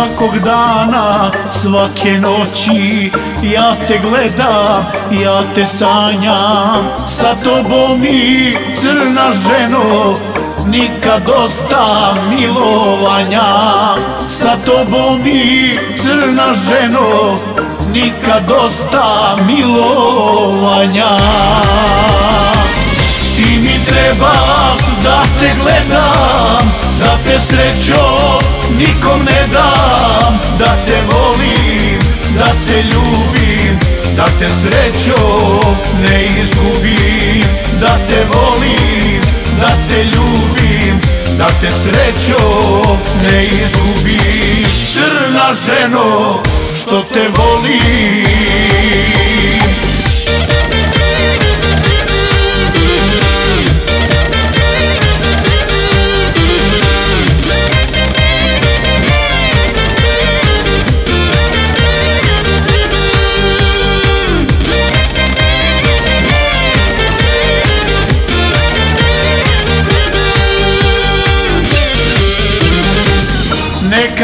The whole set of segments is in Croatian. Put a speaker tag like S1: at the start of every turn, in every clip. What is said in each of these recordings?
S1: svakog dana, svake noći. Ja te gledam, ja te sanjam. Sa tobom mi crna ženo Nikad dosta milovanja. Sa tobom mi crna ženo Nikad dosta milovanja. Ti mi trebaš da te gledam Da te srećo nikom ne dam Da te volim, da te ljubim. Da te srećo ne izgubim Da te volim, da te ljubim. Da te srećo ne izgubim. Crna ženo što te volim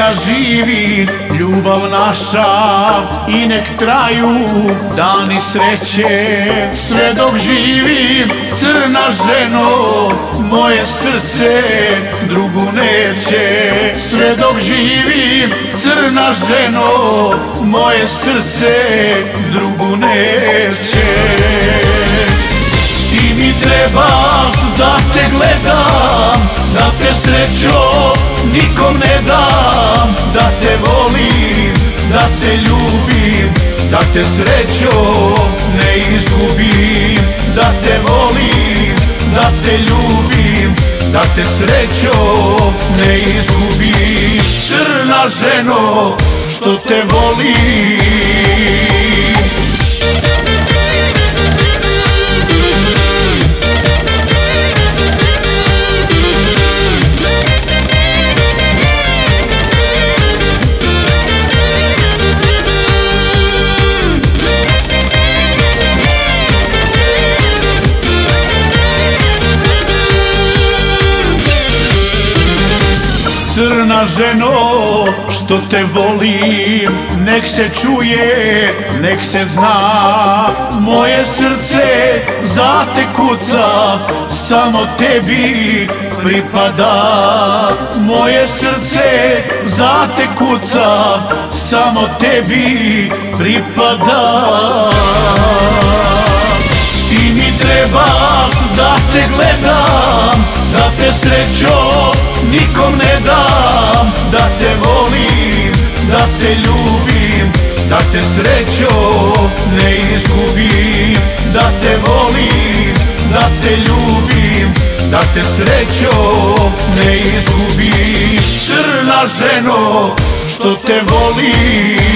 S1: Neka živi ljubav naša i nek traju dani sreće. Sve dok živim crna ženo moje srce drugu neće. Sve dok živim crna ženo moje srce drugu neće. Ti mi trebaš da te gledam srećo nikom ne dam Da te volim, da te ljubim Da te srećo ne izgubim Da te volim, da te ljubim Da te srećo ne izgubim. Crna ženo što te volim Crna ženo što te volim Nek se čuje, nek se zna. Moje srce za te kuca Samo tebi pripada. Moje srce za te kuca Samo tebi pripada. Ti mi trebaš da te gledam Da te srećo nikom ne dam Da te volim, da te ljubim Da te srećo ne izgubim. Da te volim, da te ljubim Da te srećo ne izgubim. Crna ženo što te volim